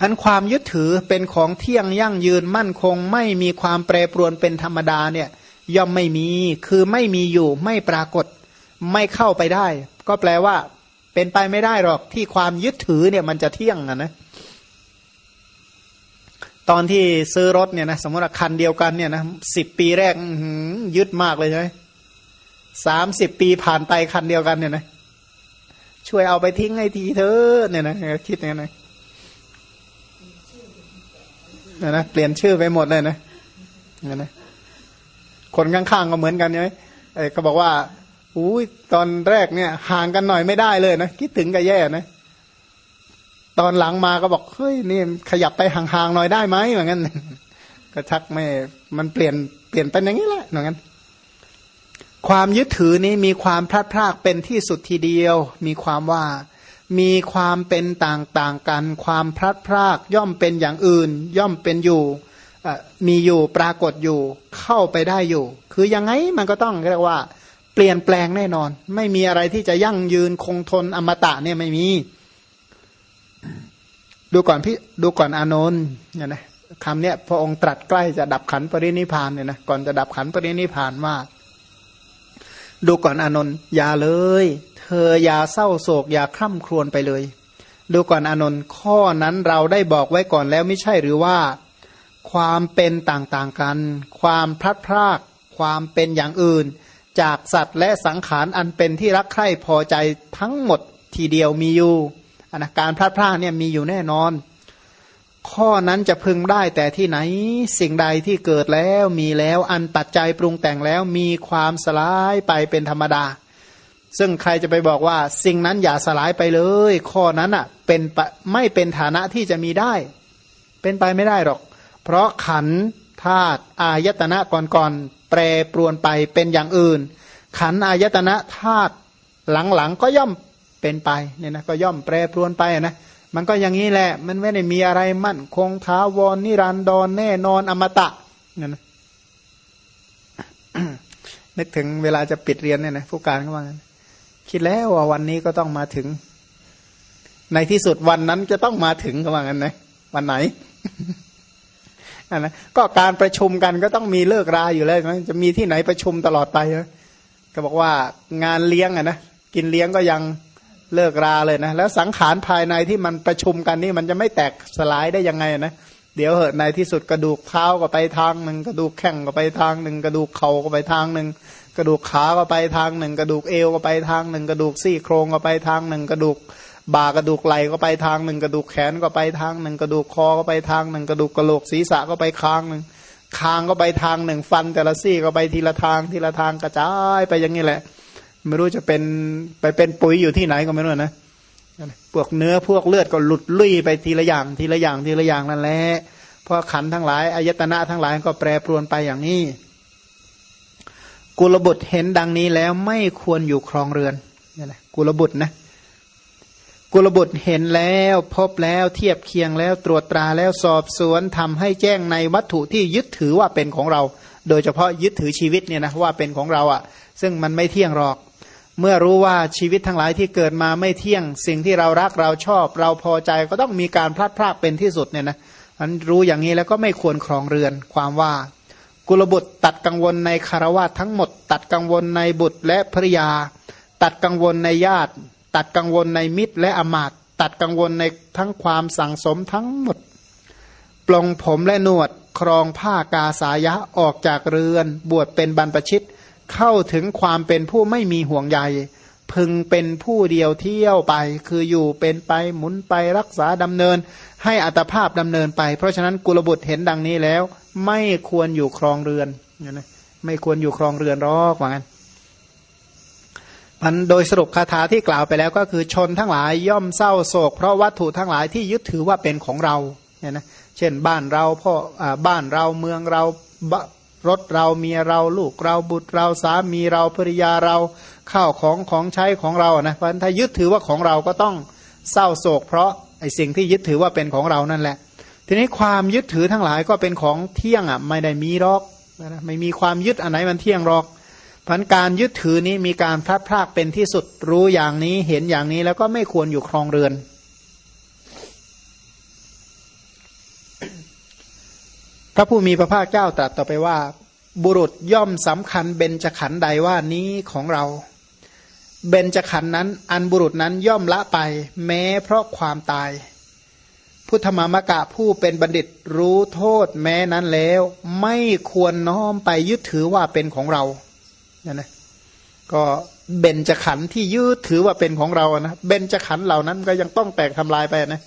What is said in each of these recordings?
อันความยึดถือเป็นของเที่ยงยั่งยืนมั่นคง ไม่มีความแปรปรวนเป็นธรรมดาเนี่ยย่อมไม่มีคือไม่มีอยู่ไม่ปรากฏไม่เข้าไปได้ ก็แปลว่า เป็นไปไม่ได้หรอกที่ความยึดถือเนี่ยมันจะเที่ยงอะนะตอนที่ซื้อรถเนี่ยนะสมมติคันเดียวกันเนี่ยนะสิบปีแรกยึดมากเลยใช่ไหมสามสิบปีผ่านไปคันเดียวกันเนี่ยนะช่วยเอาไปทิ้งให้ทีเถอะเนี่ยนะคิดอย่างนั้น นะนะเปลี่ยนชื่อไปหมดเลยนะนะนะคนข้างๆก็เหมือนกันใช่ไหมเอ้ก็บอกว่าอุ้ยตอนแรกเนี่ย ห่างกันหน่อยไม่ได้เลยนะคิดถึงก็แย่นะตอนหลังมาก็บอกเฮ้ยนี่ขยับไปห่างๆหน่อยได้ไหมเหมือนกันก็ชักไม่มันเปลี่ยนเปลี่ยนไปอย่างนี้แหละเหมือนกันความยึดถือนี้มีความพลาดพลาดเป็นที่สุดทีเดียว มีความว่า มีความเป็นต่างๆกัน ความพลัดพรากย่อมเป็นอย่างอื่น ย่อมเป็นอยู่มีอยู่ปรากฏอยู่เข้าไปได้อยู่ คือยังไงมันก็ต้องเรียกว่า เปลี่ยนแปลงแน่นอน ไม่มีอะไรที่จะยั่งยืนคงทนอมตะเนี่ยไม่มี ดูก่อนพี่ดูก่อนอานนท์เนี่ยนะคำเนี้ยพระองค์ตรัสใกล้จะดับขันปรินิพานเนี่ยนะก่อนจะดับขันปรินิพานว่าดูก่อนอนนท์อย่าเลย เธออย่าเศร้าโศกอย่าคร่ำครวญไปเลย ดูก่อนอนนท์ข้อนั้นเราได้บอกไว้ก่อนแล้วไม่ใช่หรือว่า ความเป็นต่างๆกัน ความพลัดพราก ความเป็นอย่างอื่น จากสัตว์และสังขารอันเป็นที่รักใคร่พอใจทั้งหมดทีเดียวมีอยู่อนาการพลัดพรากเนี่ยมีอยู่แน่นอน ข้อนั้นจะพึงได้แต่ที่ไหนสิ่งใดที่เกิดแล้วมีแล้วอันปัจจัยปรุงแต่งแล้วมีความสลายไปเป็นธรรมดา ซึ่งใครจะไปบอกว่าสิ่งนั้นอย่าสลายไปเลย ข้อนั้นอะเป็นไม่เป็นฐานะที่จะมีได้ เป็นไปไม่ได้หรอก เพราะขันธาตุอายตนะก่อนๆแปรปรวนไปเป็นอย่างอื่น ขันอายตนะธาตุหลังๆก็ย่อมเป็นไปเนี่ยนะก็ย่อมแปรปรวนไปนะมันก็อย่างนี้แหละ มันไม่ได้มีอะไรมั่น คงท้าวรนนิรันดรแน่นอนอมตะนั่นนะนึกถึงเวลาจะปิดเรียนเนี่ยนะผู้การเขาว่างั้น คิดแล้วว่าวันนี้ก็ต้องมาถึง ในที่สุดวันนั้นจะต้องมาถึงเขาว่างั้นนะวันไหนอันนะก็การประชุมกันก็ต้องมีเลิกราอยู่แล้วไหมจะมีที่ไหนประชุมตลอดไปก็บอกว่างานเลี้ยงอะนะกินเลี้ยงก็ยังเลิกราเลยนะแล้วสังขารภายในที่มันประชุมกันนี่มันจะไม่แตกสลายได้ยังไงนะเดี๋ยวเหอะในที่สุดกระดูกเท้าก็ไปทางหนึ่งกระดูกแข้งก็ไปทางหนึ่งกระดูกเข่าก็ไปทางหนึ่ง กระดูกขาก็ไปทางหนึ่ง กระดูกเอวก็ไปทางหนึ่ง กระดูกซี่โครงก็ไปทางหนึ่ง กระดูกบ่ากระดูกไหล่ก็ไปทางหนึ่ง กระดูกแขนก็ไปทางหนึ่ง กระดูกคอก็ไปทางหนึ่ง กระดูกกระโหลกศีรษะก็ไปค้างหนึ่งคางก็ไปทางหนึ่งฟัน แต่ละซี่ก็ไปทีละทางทีละทางกระจายไปอย่างนี้แหละ ไม่รู้จะเป็นไปเป็นปุ๋ยอยู่ที่ไหนก็ไม่รู้นะพวกเนื้อพวกเลือดก็หลุดลุ่ยไปทีละอย่างทีละอย่างทีละอย่างนั่นแหละเพราะขันทั้งหลายอายตนะทั้งหลายก็แปรปรวนไปอย่างนี้ กุลบุตรเห็นดังนี้แล้วไม่ควรอยู่ครองเรือนนี่แหละกุลบุตรนะ กุลบุตรเห็นแล้วพบแล้วเทียบเคียงแล้วตรวจตราแล้วสอบสวนทำให้แจ้งในวัตถุที่ยึดถือว่าเป็นของเรา โดยเฉพาะยึดถือชีวิตเนี่ยนะว่าเป็นของเราอะ่ะ ซึ่งมันไม่เที่ยงหรอก เมื่อรู้ว่าชีวิตทั้งหลายที่เกิดมาไม่เที่ยง สิ่งที่เรารักเราชอบ เราพอใจก็ต้องมีการพลัดพรากเป็นที่สุดเนี่ยนะอันรู้อย่างนี้แล้วก็ไม่ควรครองเรือนความว่า กุลบุตรตัดกังวลในคารวะทั้งหมด ตัดกังวลในบุตรและภริยา ตัดกังวลในญาติ ตัดกังวลในมิตรและอมาตตัดกังวลในทั้งความสั่งสมทั้งหมด ปลงผมและนวดครองผ้ากาสายะออกจากเรือน บวชเป็นบรรพชิต เข้าถึงความเป็นผู้ไม่มีห่วงใย พึงเป็นผู้เดียวเที่ยวไป คืออยู่เป็นไปหมุนไปรักษาดำเนิน ให้อัตภาพดำเนินไป เพราะฉะนั้นกุลบุตรเห็นดังนี้แล้ว ไม่ควรอยู่ครองเรือนนะไม่ควรอยู่ครองเรือนรอกว่างั้นมันโดยสรุปคาถาที่กล่าวไปแล้วก็คือชนทั้งหลายย่อมเศร้าโศก เพราะวัตถุทั้งหลายที่ยึดถือว่าเป็นของเราเนี่ยนะเช่นบ้านเราพ่ออบ้านเราเมืองเรา รถเราเมียเราลูกเราบุตรเราสามีเราภริยาเราข้าวของของใช้ของเรานะเพราะถ้ายึดถือว่าของเราก็ต้องเศร้าโศก เพราะไอสิ่งที่ยึดถือว่าเป็นของเรานั่นแหละ ทีนี้ความยึดถือทั้งหลายก็เป็นของเที่ยงอะไม่ได้มีหรอกนะไม่มีความยึดอันไหนมันเที่ยงหรอกพันการยึดถือนี้มีการพลัดพรากเป็นที่สุดรู้อย่างนี้เห็นอย่างนี้แล้วก็ไม่ควรอยู่ครองเรือน พระผู้มีพระภาคเจ้าตรัสต่อไปว่า บุรุษย่อมสำคัญเบญจขันธ์ใดว่านี้ของเรา เบญจขันธ์นั้น อันบุรุษนั้นย่อมละไป แม้เพราะความตาย พุทธมามกะผู้เป็นบัณฑิตรู้โทษแม้นั้นแล้ว ไม่ควรน้อมไปยึดถือว่าเป็นของเราเนี่ยนะก็เบญจขันธ์ที่ยึดถือว่าเป็นของเรานะเบญจขันธ์เหล่านั้นก็ยังต้องแตกทำลายไปนะ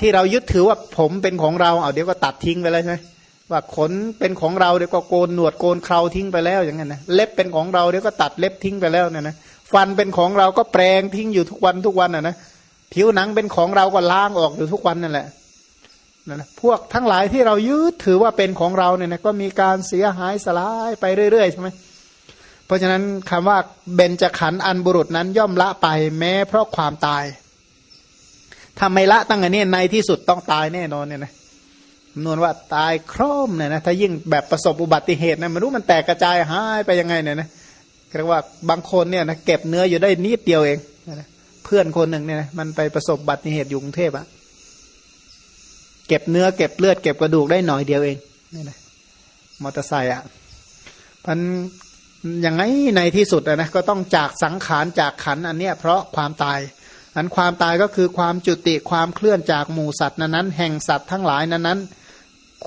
ที่เรายึดถือว่าผมเป็นของเราเอาเดี๋ยวก็ตัดทิ้งไปแล้วใช่ไหมว่าขนเป็นของเราเดี๋ยวก็โกนหนวดโกนเคราทิ้งไปแล้วอย่างนั้นนะเล็บเป็นของเราเดี๋ยวก็ตัดเล็บทิ้งไปแล้วเนี่ยนะฟันเป็นของเราก็แปลงทิ้งอยู่ทุกวันทุกวันอะนะผิวหนังเป็นของเราก็ล้างออกอยู่ทุกวันนั่นแหละนะพวกทั้งหลายที่เรายึดถือว่าเป็นของเราเนี่ยนะก็มีการเสียหายสลายไปเรื่อยๆใช่ไหมเพราะฉะนั้นคำว่าเบญจขันธ์อันบุรุษนั้นย่อมละไปแม้เพราะความตาย ถ้าไม่ละตั้งอันนี้ในที่สุดต้องตายแน่นอนเนี่ยนะคำนวณว่าตายคร่อมเนี่ยนะถ้ายิ่งแบบประสบอุบัติเหตุนะไม่รู้มันแตกกระจายหายไปยังไงเนี่ยนะเรียกว่าบางคนเนี่ยนะเก็บเนื้ออยู่ได้นิดเดียวเองนะเพื่อนคนหนึ่งเนี่ยมันไปประสบอุบัติเหตุอยู่กรุงเทพอะเก็บเนื้อเก็บเลือดเก็บกระดูกได้หน่อยเดียวเองนี่นะมอเตอร์ไซค์อะพันอย่างไงในที่สุดนะก็ต้องจากสังขารจากขันอันเนี้ยเพราะความตาย อันความตายก็คือความจุติความเคลื่อนจากหมู่สัตว์นั้นนั้นแห่งสัตว์ทั้งหลายนั้นนั้น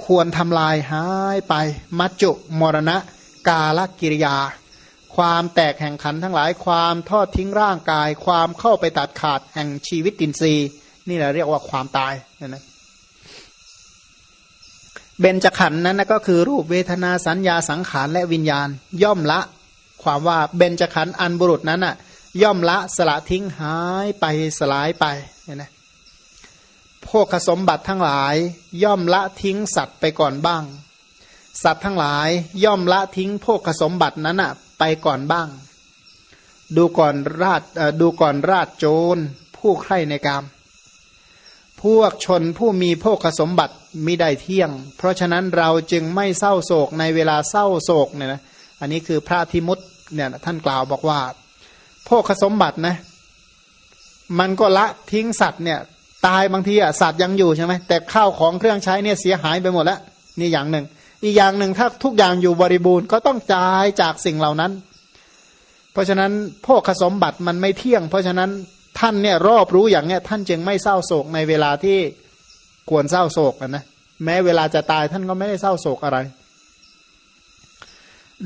ควรทำลายหายไป มัจจุมรณะ กาลกิริยา ความแตกแห่งขันทั้งหลาย ความทอดทิ้งร่างกาย ความเข้าไปตัดขาดแห่งชีวิตตินทรีย์นี่แหละเรียกว่าความตายนะนะเบญจขันธ์นั้นก็คือรูปเวทนาสัญญาสังขารและวิญญาณ ย่อมละ ความว่าเบญจขันธ์อันบุรุษนั้นอะ ย่อมละสละทิ้งหายไปสลายไปเนี่ยนะพวกสมบัติทั้งหลาย ย่อมละทิ้งสัตว์ไปก่อนบ้าง สัตว์ทั้งหลายย่อมละทิ้งพวกสมบัตินั้นอะไปก่อนบ้าง ดูก่อนราชดูก่อนราชโจรผู้ใคร่ในกาม พวกชนผู้มีพวกสมบัติมิได้เที่ยง เพราะฉะนั้นเราจึงไม่เศร้าโศกในเวลาเศร้าโศกเนี่ยนะอันนี้คือพระธิมุตเนี่ยท่านกล่าวบอกว่า โภคสมบัตินะ มันก็ละทิ้งสัตว์เนี่ย ตายบางทีอะสัตว์ยังอยู่ใช่ไหมแต่ข้าวของเครื่องใช้เนี่ยเสียหายไปหมดแล้วนี่อย่างหนึ่ง อีกอย่างหนึ่งถ้าทุกอย่างอยู่บริบูรณ์ก็ต้องจ่ายจากสิ่งเหล่านั้น เพราะฉะนั้นโภคสมบัติมันไม่เที่ยง เพราะฉะนั้นท่านเนี่ยรอบรู้อย่างเนี้ยท่านจึงไม่เศร้าโศกในเวลาที่ควรเศร้าโศกนะแม้เวลาจะตายท่านก็ไม่ได้เศร้าโศกอะไร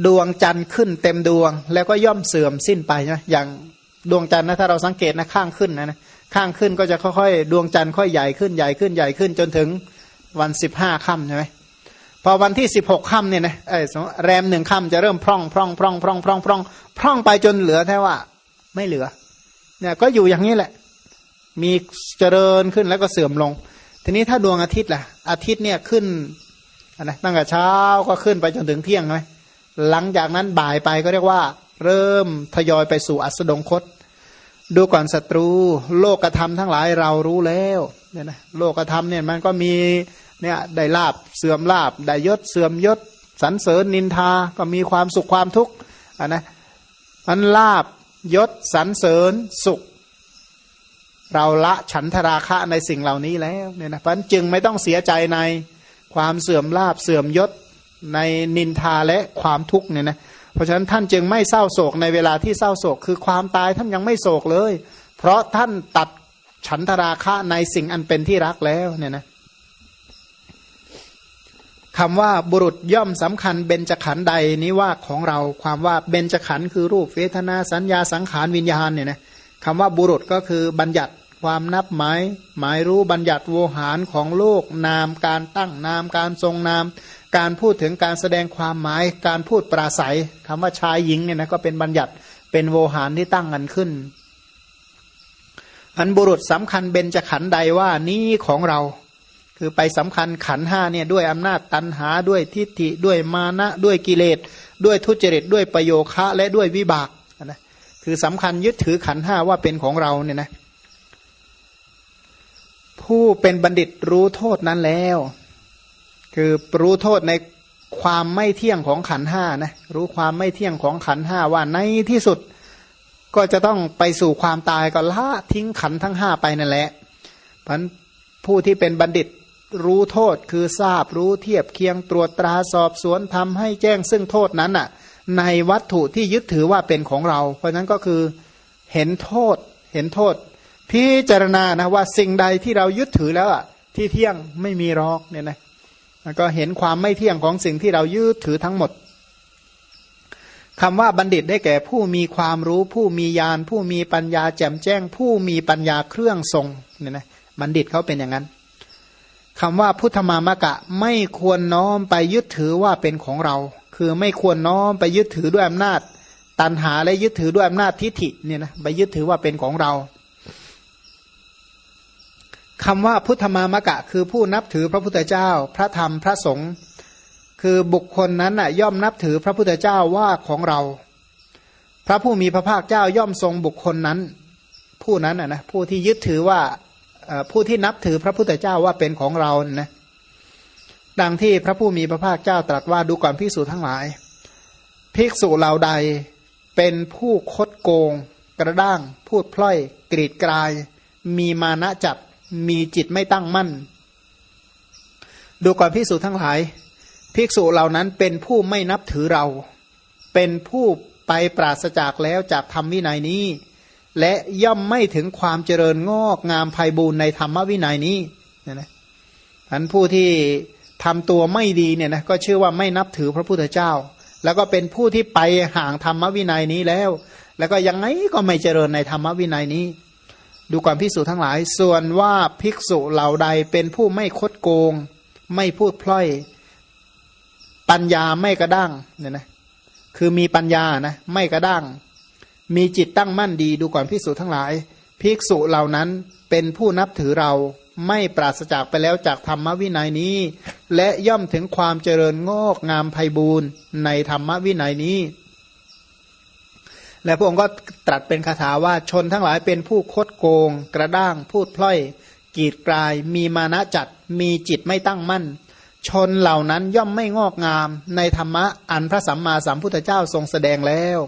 ดวงจันทร์ขึ้นเต็มดวง แล้วก็ย่อมเสื่อมสิ้นไปนะอย่างดวงจันทร์นะถ้าเราสังเกตนะข้างขึ้นนะนะข้างขึ้นก็จะค่อยๆ ดวงจันทร์ค่อยใหญ่ขึ้นใหญ่ขึ้นใหญ่ขึ้นจนถึงวันสิบห้าค่ำใช่ไหมพอวันที่สิบหกค่ำเนี่ยนะเออแรมหนึ่งค่ำจะเริ่มพร่องพร่องพร่องพร่องพร่องพร่องพร่องไปจนเหลือแค่ว่า ไม่เหลือเนี่ยก็อยู่อย่างนี้แหละ มีเจริญขึ้นแล้วก็เสื่อมลง ทีนี้ถ้าดวงอาทิตย์ล่ะ อาทิตย์เนี่ยขึ้นนะตั้งแต่เช้าก็ขึ้นไปจนถึงเที่ยงใช่ไหม หลังจากนั้นบ่ายไปก็เรียกว่า เริ่มทยอยไปสู่อัสดงคต ดูก่อนศัตรู โลกธรรมทั้งหลายเรารู้แล้วเนี่ยนะโลกธรรมเนี่ยมันก็มีเนี่ยได้ลาบเสื่อมลาบได้ยศเสื่อมยศสรรเสริญนินทาก็มีความสุขความทุกข์อะนะมันลาบยศสรรเสริญสุข เราละฉันทราคะในสิ่งเหล่านี้แล้วเนี่ยนะเพราะจึงไม่ต้องเสียใจในความเสื่อมลาบเสื่อมยศ ในนินทาและความทุกข์เนี่ยนะเพราะฉะนั้นท่านจึงไม่เศร้าโศกในเวลาที่เศร้าโศก คือความตายท่านยังไม่โศกเลย เพราะท่านตัดฉันทราคะในสิ่งอันเป็นที่รักแล้วเนี่ยนะคำว่าบุรุษย่อมสำคัญเบญจขันธ์ใดนี้ว่าของเราความว่าเบญจขันธ์คือรูปเวทนาสัญญาสังขารวิญญาณเนี่ยนะคำว่าบุรุษก็คือบัญญัติความนับหมายหมายรู้บัญญัติโวหารของโลกนามการตั้งนามการทรงนาม การพูดถึงการแสดงความหมาย การพูดปราศัยคำว่าชายหญิงเนี่ยนะก็เป็นบัญญัติเป็นโวหารที่ตั้งกันขึ้น อันบุรุษสำคัญเบญจะขันใดว่านี้ของเรา คือไปสำคัญขันห้าเนี่ยด้วยอำนาจตันหาด้วยทิฏฐิด้วยมานะด้วยกิเลส ด้วยทุจริตด้วยประโยคะและด้วยวิบากนะคือสำคัญยึดถือขันห้าว่าเป็นของเราเนี่ยนะผู้เป็นบัณฑิตรู้โทษนั้นแล้ว คือรู้โทษในความไม่เที่ยงของขันห้านะรู้ความไม่เที่ยงของขันห้าว่าในที่สุดก็จะต้องไปสู่ความตายก็ละทิ้งขันทั้งห้าไปนั่นแหละพันผู้ที่เป็นบัณฑิตรู้โทษคือทราบรู้เทียบเคียงตรวจตราสอบสวนทำให้แจ้งซึ่งโทษนั้นอะ ในวัตถุที่ยึดถือว่าเป็นของเรา เพราะนั้นก็คือเห็นโทษเห็นโทษ พิจารณานะว่าสิ่งใดที่เรายึดถือแล้วอะที่เที่ยงไม่มีรอกเนี่ยนะ แล้วก็เห็นความไม่เที่ยงของสิ่งที่เรายึดถือทั้งหมดคำว่าบัณฑิตได้แก่ผู้มีความรู้ ผู้มีญาณผู้มีปัญญาแจ่มแจ้ง ผู้มีปัญญาเครื่องทรงเนี่ยนะบัณฑิตเขาเป็นอย่างนั้นคำว่าพุทธมามะกะไม่ควรน้อมไปยึดถือว่าเป็นของเรา คือไม่ควรน้อมไปยึดถือด้วยอำนาจ ตันหาและยึดถือด้วยอำนาจทิฏฐิเนี่ยนะไปยึดถือว่าเป็นของเรา คำว่าพุทธมามะกะ คือผู้นับถือพระพุทธเจ้า พระธรรมพระสงฆ์คือบุคคลนั้นน่ะย่อมนับถือพระพุทธเจ้าว่าของเรา พระผู้มีพระภาคเจ้าย่อมทรงบุคคลนั้น ผู้นั้นน่ะนะผู้ที่ยึดถือว่าผู้ที่นับถือพระพุทธเจ้าว่าเป็นของเรานะดังที่พระผู้มีพระภาคเจ้าตรัสว่าดูก่อนภิกษุทั้งหลาย ภิกษุเหล่าใดเป็นผู้คดโกง กระด้าง พูดพล่อย กรีดกลาย มีมานะจัด มีจิตไม่ตั้งมั่น ดูก่อนภิกษุทั้งหลาย ภิกษุเหล่านั้นเป็นผู้ไม่นับถือเรา เป็นผู้ไปปราศจากแล้วจากธรรมวินัยนี้ และย่อมไม่ถึงความเจริญงอกงามภัยบูรณ์ในธรรมวินัยนี้นะนะอันผู้ที่ทำตัวไม่ดีเนี่ยนะก็ชื่อว่าไม่นับถือพระพุทธเจ้า แล้วก็เป็นผู้ที่ไปห่างธรรมวินัยนี้แล้ว แล้วก็ยังไงก็ไม่เจริญในธรรมวินัยนี้ ดูก่อนภิกษุทั้งหลาย ส่วนว่าภิกษุเหล่าใดเป็นผู้ไม่คดโกง ไม่พูดพล่อย ปัญญาไม่กระด้างเนี่ยนะคือมีปัญญานะไม่กระด้าง มีจิตตั้งมั่นดีดูก่อนภิกษุทั้งหลาย ภิกษุเหล่านั้นเป็นผู้นับถือเราไม่ปราศจากไปแล้วจากธรรมวินัยนี้ และย่อมถึงความเจริญงอกงามไพบูรณ์ในธรรมวินัยนี้ และพระองค์ก็ตรัสเป็นคาถาว่าชนทั้งหลายเป็นผู้คดโกง กระด้างพูดพล่อย กีดกลาย มีมานะจัด มีจิตไม่ตั้งมั่น ชนเหล่านั้นย่อมไม่งอกงาม ในธรรมะอันพระสัมมาสัมพุทธเจ้าทรงแสดงแล้ว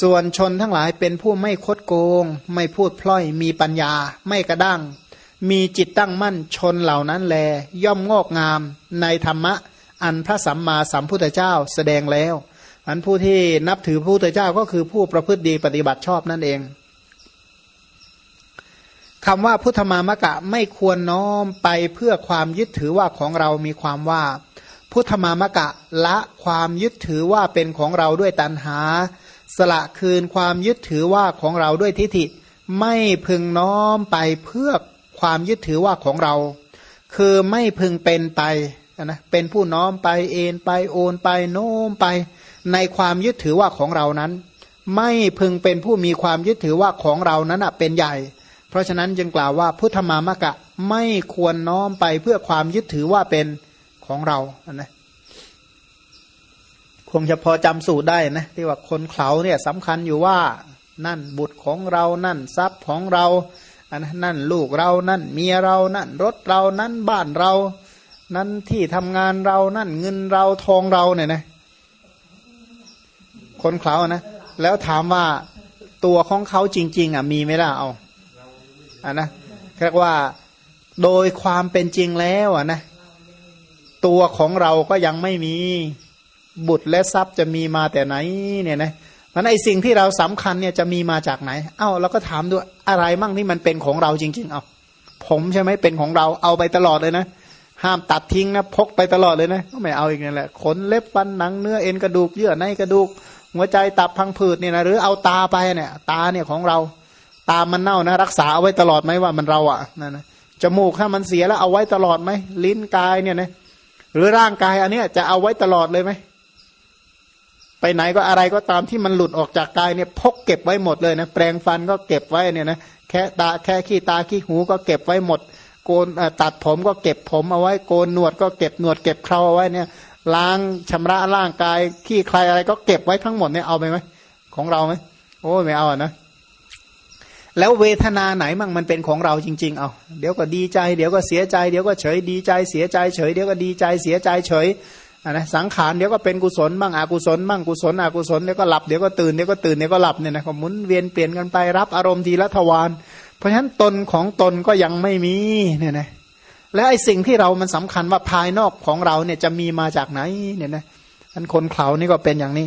ส่วนชนทั้งหลายเป็นผู้ไม่คดโกง ไม่พูดพล่อย มีปัญญา ไม่กระด้าง มีจิตตั้งมั่น ชนเหล่านั้นแล ย่อมงอกงาม ในธรรมะอันพระสัมมาสัมพุทธเจ้าแสดงแล้ว อันผู้ที่นับถือพระพุทธเจ้าก็คือผู้ประพฤติดีปฏิบัติชอบนั่นเองคำว่าพุทธมามะกะไม่ควรน้อมไปเพื่อความยึดถือว่าของเรามีความว่า พุทธมามะกะละความยึดถือว่าเป็นของเราด้วยตัณหา สละคืนความยึดถือว่าของเราด้วยทิฏฐิ ไม่พึงน้อมไปเพื่อความยึดถือว่าของเรา คือไม่พึงเป็นไปนะเป็นผู้น้อมไปเอ็นไปโอนไปโน้มไป ในความยึดถือว่าของเรานั้น ไม่พึงเป็นผู้มีความยึดถือว่าของเรานั้นเป็นใหญ่ เพราะฉะนั้นจึงกล่าวว่าพุทธมามะกะไม่ควรน้อมไปเพื่อความยึดถือว่าเป็นของเรานะคงจะพอจำสูตรได้นะที่ว่าคนเขาเนี่ยสำคัญอยู่ว่านั่นบุตรของเรานั่นทรัพย์ของเราอันนั่นลูกเรานั่นเมียเรานั่นรถเรานั่นบ้านเรา นั่นที่ทำงานเรานั่นเงินเราทองเราเนี่ยนะ คนเขานะ แล้วถามว่าตัวของเขาจริง ๆ อะ มีไหมล่ะเอาอะนะเรียกว่าโดยความเป็นจริงแล้วอะนะ ตัวของเราก็ยังไม่มีบุตรและทรัพย์จะมีมาแต่ไหน เนี่ยนะมันไอสิ่งที่เราสำคัญเนี่ยจะมีมาจากไหน เอ้าเราก็ถามด้วยอะไรมั่งที่มันเป็นของเราจริง ๆ เอาผมใช่ไหมเป็นของเราเอาไปตลอดเลยนะห้ามตัดทิ้งนะพกไปตลอดเลยนะก็ไม่เอาอีกนั่นแหละขนเล็บฟันหนังเนื้อเอ็นกระดูกเยื่อในกระดูก หัวใจตับพังผืดเนี่ยนะหรือเอาตาไปเนี่ย ตาเนี่ยของเรา ตามันเน่านะ รักษาเอาไว้ตลอดไหมว่ามันเราอะนั่นนะจมูกถ้ามันเสียแล้วเอาไว้ตลอดไหมลิ้นกายเนี่ยนะหรือร่างกายอันเนี้ยจะเอาไว้ตลอดเลยไหมไปไหนก็อะไรก็ตามที่มันหลุดออกจากกายเนี่ยพกเก็บไว้หมดเลยนะแปรงฟันก็เก็บไว้เนี่ยนะแค่ตาแค่ขี้ตาขี้หูก็เก็บไว้หมด โกนตัดผมก็เก็บผมเอาไว้โกนหนวดก็เก็บหนวดเก็บเคราเอาไว้เนี่ย ล้างชำระร่างกายขี้ใครอะไรก็เก็บไว้ทั้งหมดเนี่ยเอาไปไหมของเราไหมโอ้ไม่เอาอะนะแล้วเวทนาไหนมั่งมันเป็นของเราจริง ๆ เอาเดี๋ยวก็ดีใจ เดี๋ยวก็เสียใจ เดี๋ยวก็เฉยดีใจเสียใจเฉย เดี๋ยวก็ดีใจเสียใจเฉยนะสังขารเดี๋ยวก็เป็นกุศลบ้างอกุศลบ้างกุศลอกุศลเดี๋ยวก็หลับเดี๋ยวก็ตื่นเดี๋ยวก็ตื่นเดี๋ยวก็หลับเนี่ยนะก็หมุนเวียนเปลี่ยนกันไปรับอารมณ์ทีละทวารเพราะฉะนั้นตนของตนก็ยังไม่มีเนี่ยนะ แล้วไอ้สิ่งที่เรามันสำคัญว่าภายนอกของเราเนี่ยจะมีมาจากไหนเนี่ยนะอันคนเขานี่ก็เป็นอย่างนี้